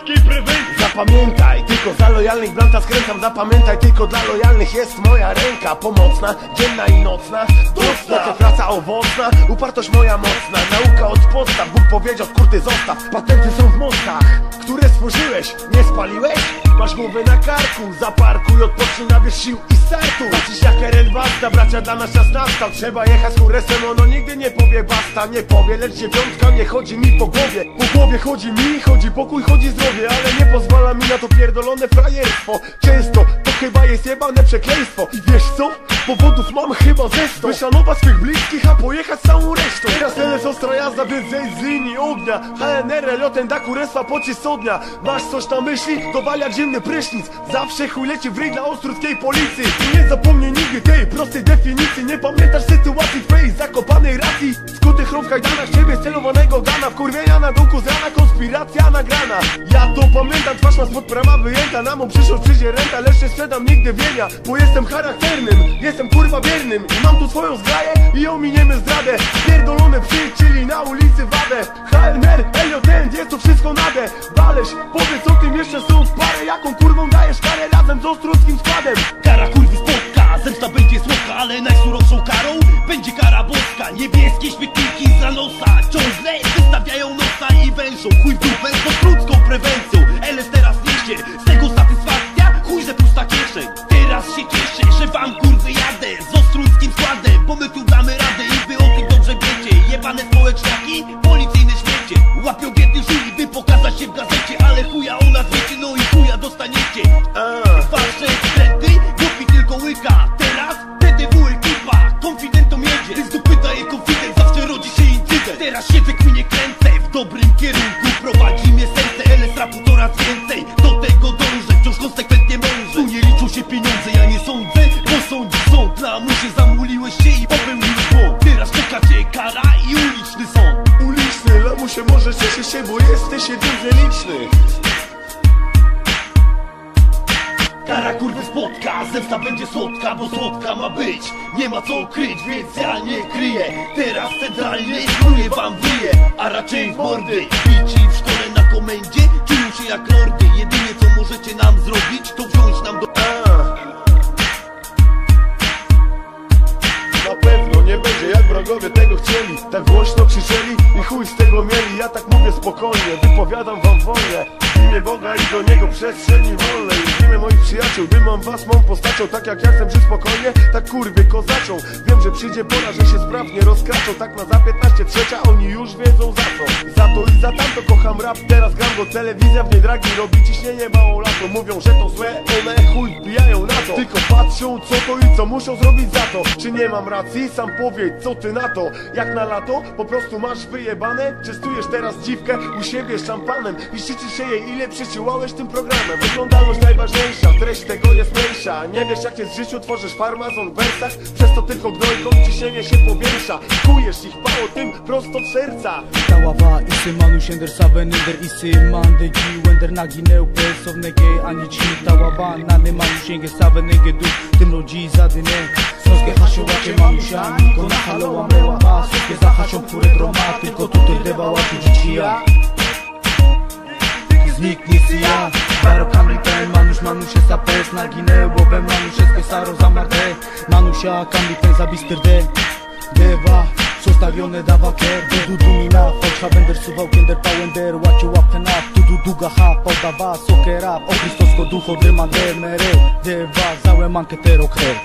ostruckiej prewencji Zapamiętaj, tylko dla lojalnych blanta skręcam. Zapamiętaj, tylko dla lojalnych jest moja ręka. Pomocna, dzienna i nocna. Docna, to praca owocna. Upartość moja mocna, nauka od podstaw. Bóg powiedział, kurty zostaw. Patenty są w mostach, które stworzyłeś. Nie spaliłeś? Masz głowę na karku. Zaparkuj, odpocznij, nabierz sił i startu. Patrzysz jak Eren Basta, bracia dla nas czas nastał. Trzeba jechać kuresem, ono nigdy nie powie basta. Nie powie, lecz dziewiątka nie chodzi mi po głowie. Po głowie chodzi mi, chodzi pokój, chodzi zdrowie Ale nie pozwala mi na to pierdolone frajerstwo. Często to chyba jest jebane przekleństwo. I wiesz co? Powodów mam chyba ze sto. Wyszanować swych bliskich, a pojechać całą resztą. Teraz tyle ostra jazda, więc zejść z linii ognia. HNR, lotem da kurestwa pocisk ognia Masz coś na myśli? Dowaliać zimny prysznic. Zawsze chuj leci w ryj dla ostruckiej policji. I nie zapomnij nigdy tej prostej definicji. Nie pamiętasz sytuacji twojej zakopanej racji? Skuty chrום w kajdanach, ciebie celowanego gana. Wkurwienia na dołku z rana, konspiracja nagrana. Ja to pamiętam, twarz ma spod prawa wyjęta. Na mą przyszłość przyjdzie renta, lecz nie sprzedam nigdy wienia Bo jestem charakternym, jestem kurwa wiernym I mam tu swoją zgraję i ominiemy zdradę. Pierdolone przyjacieli na ulicy wadę. HNR, LJN, jest to wszystko nadę Waleś, powiedz o tym jeszcze stąd parę. Jaką kurwą dajesz karę razem z ostruckim składem? Kara kurwy spotka, zemsta będzie słodka Ale najsurowszą karą będzie kara boska. Niebieskie śmietniki wężą Chuj dupę z ostrucką prewencją. LS teraz niesie, z tego satysfakcja Chuj, że pusta kieszeń. Teraz się cieszę, że wam kurwy jadę Z ostruckim składem, bo my tu damy radę I wy o tym dobrze wiecie. Jebane społeczniaki, policyjne śmiecie Łapią biedny żuli, by pokazać się w gazecie Ale chuja o nas wiecie, no i chuja dostaniecie. Wasze wstręty, głupi tylko łyka. Teraz TDW ekipa, konfidentom jedzie. Ty z dupy daje konfident, zawsze rodzi się incydent. Teraz siedzę, kierunku. Prowadzi mnie serce, LS rapu coraz więcej. Do tego dążę, wciąż konsekwentnie mążę Tu nie liczą się pieniądze, ja nie sądzę Bo sądzi sąd, lamusie zamuliłeś się i popełniłeś błąd. Teraz czeka cię kara i uliczny sąd. Uliczny, lamusie może cieszy się, bo jesteś jednym z nielicznych Kara kurwy spotka, zemsta będzie słodka, bo słodka ma być. Nie ma co kryć, więc ja nie kryję. Teraz centralnie kruję wam wyje A raczej w mordy. Bici w szkole na komendzie Czują się jak lordy. Jedynie co możecie nam zrobić To wziąć nam do... Na pewno nie będzie jak wrogowie tego chcieli. Tak głośno krzyczeli i chuj z tego mieli. Ja tak mówię spokojnie, wypowiadam wam wolę. Imię Boga i do Niego przestrzeni wolnej. Imię przyjaciół, dymam was mą postacią Tak jak ja chcę żyć spokojnie, tak kurwie kozaczą. Wiem, że przyjdzie pora, że się sprawnie rozkraczą Tak na za 15 trzecia, oni już wiedzą za co. Za to i za tamto kocham rap, teraz gram go. Telewizja w niej dragi robi ciśnienie mało lato. Mówią, że to złe, one chuj wbijają na to. Tylko patrzą co to i co muszą zrobić za to. Czy nie mam racji? Sam powiedz co ty na to? Jak na lato? Po prostu masz wyjebane? Czystujesz teraz dziwkę u siebie szampanem. I szczycisz się jej ile przyciłałeś tym programem. Wyglądalność najważniejsza, treść tego jest mniejsza Nie wiesz jak jest w życiu, tworzysz farmazon w wersach Przez to tylko gnojką ciśnienie się powiększa. Kujesz ich mało tym prosto w serca. Dałava isi manu şender saven inder isi mandegi Wender nagi neu pesovnege ani chi Dałava nane manu şenge savenege du Tym rodzi zadyne Soskie hasio łacie manusza Niko na halowa meła ma Soskie zahaszą które droma Tylko tutaj deba łaciu dzicia Zniknie ten manusz manusze sa pes Nagine łobem manusze saro zamarte Manusza kamri ten zabister de Deva Zostawione dawa ker Du du mina Fałsza będę suwał kinder pałender Łacie łapkę na Tu du duga ha Podawa soke O Christosko ducho Dyma de mere Deva Załe manketero krel